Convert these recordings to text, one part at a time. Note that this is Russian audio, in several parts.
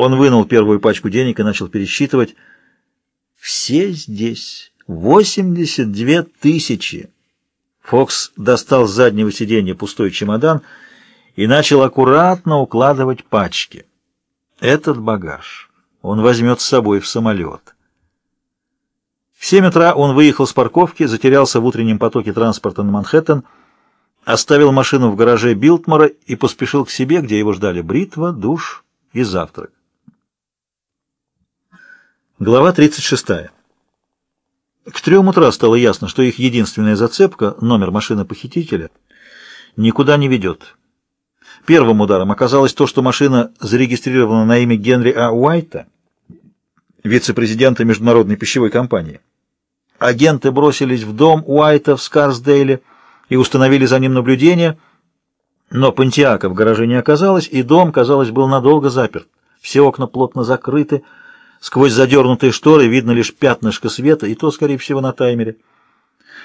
Он вынул первую пачку денег и начал пересчитывать. Все здесь. 82 тысячи. Фокс достал с заднего сиденья пустой чемодан и начал аккуратно укладывать пачки. Этот багаж он возьмет с собой в самолет. В 7 утра он выехал с парковки, затерялся в утреннем потоке транспорта на Манхэттен, оставил машину в гараже Билтмора и поспешил к себе, где его ждали бритва, душ и завтрак. Глава 36. К трем утра стало ясно, что их единственная зацепка, номер машины похитителя, никуда не ведет. Первым ударом оказалось то, что машина зарегистрирована на имя Генри А. Уайта, вице-президента Международной пищевой компании. Агенты бросились в дом Уайта в Скарсдейле и установили за ним наблюдение, но Пантиака в гараже не оказалось, и дом, казалось, был надолго заперт. Все окна плотно закрыты, Сквозь задернутые шторы видно лишь пятнышко света, и то, скорее всего, на таймере.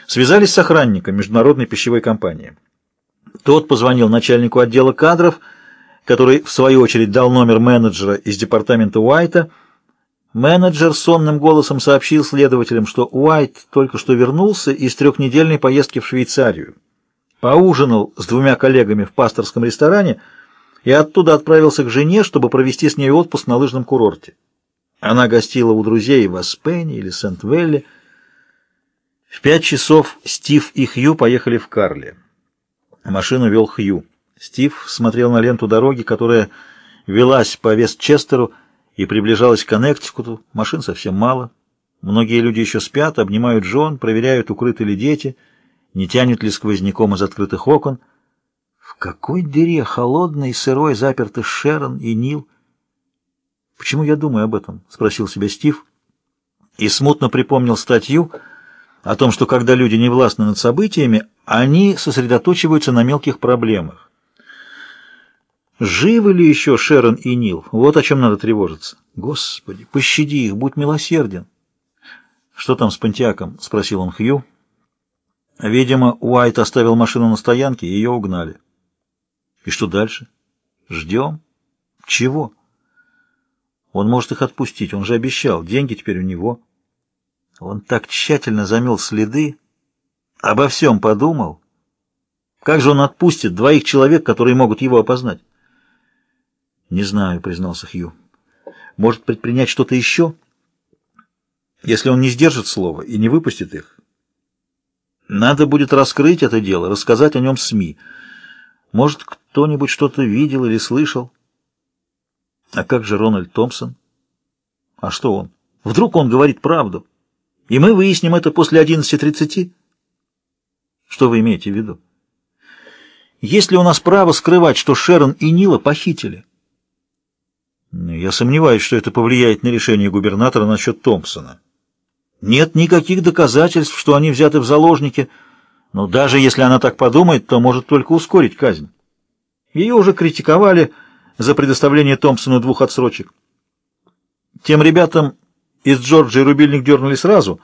Связались с охранником Международной пищевой компании. Тот позвонил начальнику отдела кадров, который, в свою очередь, дал номер менеджера из департамента Уайта. Менеджер сонным голосом сообщил следователям, что Уайт только что вернулся из трехнедельной поездки в Швейцарию. Поужинал с двумя коллегами в пасторском ресторане и оттуда отправился к жене, чтобы провести с ней отпуск на лыжном курорте. Она гостила у друзей в Аспене или Сент-Велле. В пять часов Стив и Хью поехали в Карли. Машину вел Хью. Стив смотрел на ленту дороги, которая велась по Вестчестеру и приближалась к Коннектикуту. Машин совсем мало. Многие люди еще спят, обнимают жен, проверяют, укрыты ли дети, не тянет ли сквозняком из открытых окон. В какой дыре холодной и сырой заперты Шерон и Нил? «Почему я думаю об этом?» — спросил себя Стив. И смутно припомнил статью о том, что когда люди не властны над событиями, они сосредоточиваются на мелких проблемах. Живы ли еще Шерон и Нил? Вот о чем надо тревожиться. Господи, пощади их, будь милосерден. Что там с Пантиаком? Спросил он Хью. Видимо, Уайт оставил машину на стоянке, и ее угнали. И что дальше? Ждем. Чего? Он может их отпустить, он же обещал, деньги теперь у него. Он так тщательно замел следы, обо всем подумал. Как же он отпустит двоих человек, которые могут его опознать? Не знаю, признался Хью. Может предпринять что-то еще? Если он не сдержит слова и не выпустит их, надо будет раскрыть это дело, рассказать о нем СМИ. Может, кто-нибудь что-то видел или слышал? А как же Рональд Томпсон? А что он? Вдруг он говорит правду? И мы выясним это после 11.30? Что вы имеете в виду? Есть ли у нас право скрывать, что Шерон и Нила похитили? Ну, я сомневаюсь, что это повлияет на решение губернатора насчет Томпсона. Нет никаких доказательств, что они взяты в заложники, но даже если она так подумает, то может только ускорить казнь. Ее уже критиковали за предоставление Томпсону двух отсрочек. Тем ребятам из Джорджии рубильник дернули сразу,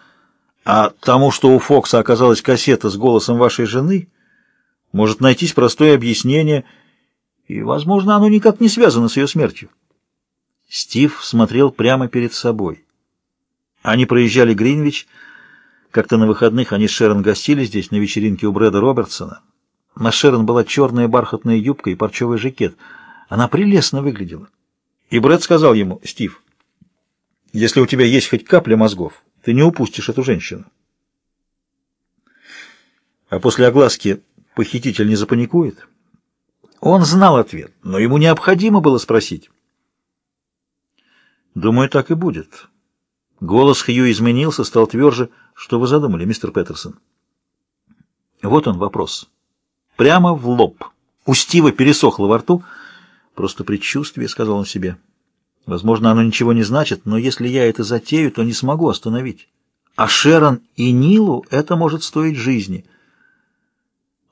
а тому, что у Фокса оказалась кассета с голосом вашей жены, может найтись простое объяснение, и, возможно, оно никак не связано с ее смертью. Стив смотрел прямо перед собой. Они проезжали Гринвич. Как-то на выходных они с Шерон гостили здесь, на вечеринке у Брэда Робертсона. На Шерон была черная бархатная юбка и парчевый жакет — она прелестно выглядела. И Брэд сказал ему, «Стив, если у тебя есть хоть капля мозгов, ты не упустишь эту женщину». А после огласки похититель не запаникует? Он знал ответ, но ему необходимо было спросить. Думаю, так и будет. Голос Хью изменился, стал тверже. Что вы задумали, мистер Петерсон? Вот он вопрос. Прямо в лоб. У Стива пересохло во рту, Просто предчувствие, — сказал он себе. Возможно, оно ничего не значит, но если я это затею, то не смогу остановить. А Шерон и Нилу это может стоить жизни.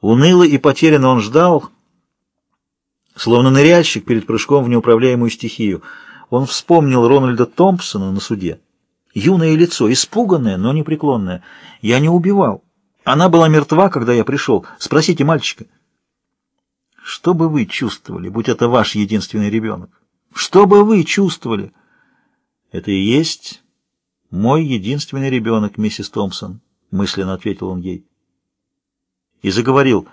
Уныло и потерянно он ждал, словно ныряльщик перед прыжком в неуправляемую стихию. Он вспомнил Рональда Томпсона на суде. Юное лицо, испуганное, но непреклонное. Я не убивал. Она была мертва, когда я пришел. Спросите мальчика. Что бы вы чувствовали, будь это ваш единственный ребенок? Что бы вы чувствовали? Это и есть мой единственный ребенок, миссис Томпсон, мысленно ответил он ей. И заговорил.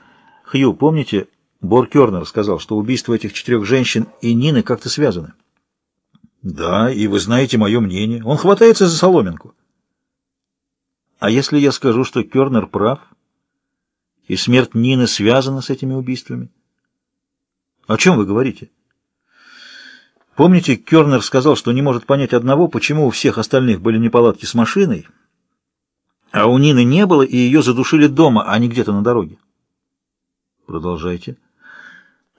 Хью, помните, Бор Кернер сказал, что убийство этих четырех женщин и Нины как-то связаны? Да, и вы знаете мое мнение. Он хватается за соломинку. А если я скажу, что Кернер прав, и смерть Нины связана с этими убийствами? О чем вы говорите? Помните, Кернер сказал, что не может понять одного, почему у всех остальных были неполадки с машиной, а у Нины не было, и ее задушили дома, а не где-то на дороге? Продолжайте.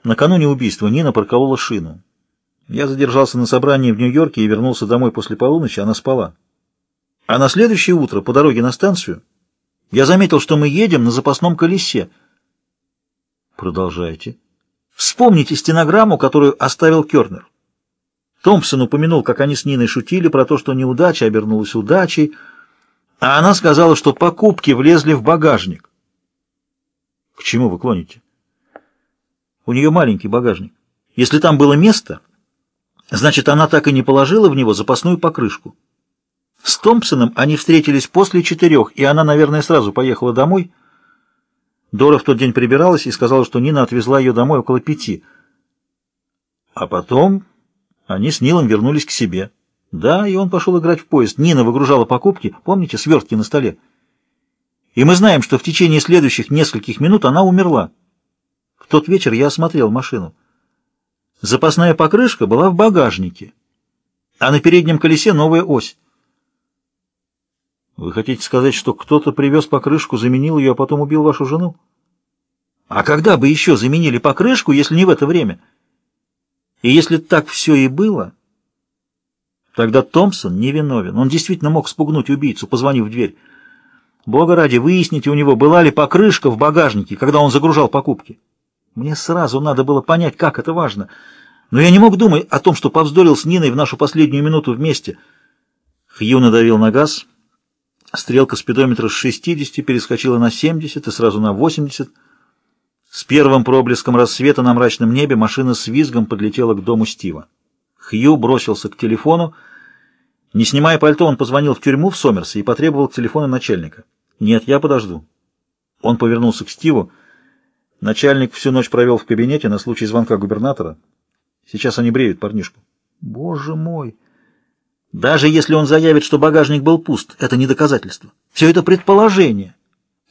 Накануне убийства Нина проколола шину. Я задержался на собрании в Нью-Йорке и вернулся домой после полуночи, она спала. А на следующее утро по дороге на станцию я заметил, что мы едем на запасном колесе. Продолжайте. Вспомните стенограмму, которую оставил Кернер. Томпсон упомянул, как они с Ниной шутили про то, что неудача обернулась удачей, а она сказала, что покупки влезли в багажник. К чему вы клоните? У нее маленький багажник. Если там было место, значит, она так и не положила в него запасную покрышку. С Томпсоном они встретились после четырех, и она, наверное, сразу поехала домой. Дора в тот день прибиралась и сказала, что Нина отвезла ее домой около пяти. А потом они с Нилом вернулись к себе. Да, и он пошел играть в поезд. Нина выгружала покупки, помните, свертки на столе. И мы знаем, что в течение следующих нескольких минут она умерла. В тот вечер я осмотрел машину. Запасная покрышка была в багажнике, а на переднем колесе новая ось. Вы хотите сказать, что кто-то привез покрышку, заменил ее, а потом убил вашу жену? А когда бы еще заменили покрышку, если не в это время? И если так все и было, тогда Томпсон невиновен. Он действительно мог спугнуть убийцу, позвонив в дверь. Бога ради, выясните у него, была ли покрышка в багажнике, когда он загружал покупки. Мне сразу надо было понять, как это важно. Но я не мог думать о том, что повздорил с Ниной в нашу последнюю минуту вместе. Хью надавил на газ — Стрелка спидометра с 60 перескочила на 70 и сразу на 80. С первым проблеском рассвета на мрачном небе машина с визгом подлетела к дому Стива. Хью бросился к телефону. Не снимая пальто, он позвонил в тюрьму в Сомерсе и потребовал телефона начальника. «Нет, я подожду». Он повернулся к Стиву. Начальник всю ночь провел в кабинете на случай звонка губернатора. Сейчас они бреют парнишку. «Боже мой!» Даже если он заявит, что багажник был пуст, это не доказательство. Все это предположение.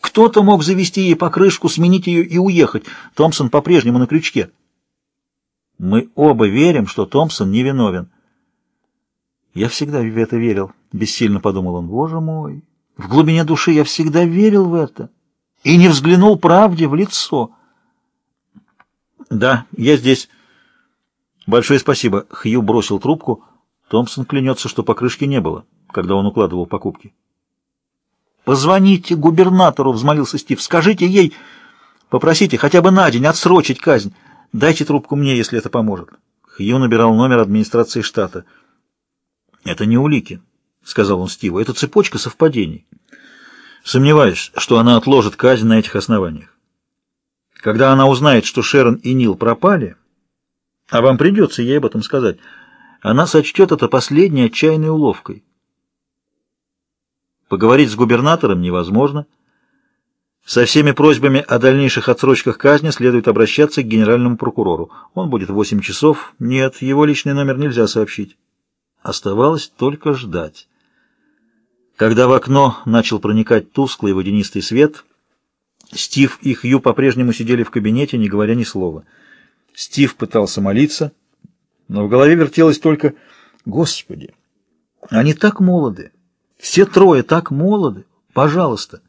Кто-то мог завести ей покрышку, сменить ее и уехать. Томпсон по-прежнему на крючке. Мы оба верим, что Томпсон невиновен. Я всегда в это верил, бессильно подумал он. Боже мой, в глубине души я всегда верил в это и не взглянул правде в лицо. Да, я здесь. Большое спасибо. Хью бросил трубку. Томпсон клянется, что покрышки не было, когда он укладывал покупки. «Позвоните губернатору», — взмолился Стив. «Скажите ей, попросите хотя бы на день отсрочить казнь. Дайте трубку мне, если это поможет». Хью набирал номер администрации штата. «Это не улики», — сказал он Стиву. «Это цепочка совпадений. Сомневаюсь, что она отложит казнь на этих основаниях. Когда она узнает, что Шерон и Нил пропали, а вам придется ей об этом сказать, — она сочтет это последней отчаянной уловкой. Поговорить с губернатором невозможно. Со всеми просьбами о дальнейших отсрочках казни следует обращаться к генеральному прокурору. Он будет в 8 часов. Нет, его личный номер нельзя сообщить. Оставалось только ждать. Когда в окно начал проникать тусклый водянистый свет, Стив и Хью по-прежнему сидели в кабинете, не говоря ни слова. Стив пытался молиться, но в голове вертелось только «Господи, они так молоды, все трое так молоды, пожалуйста».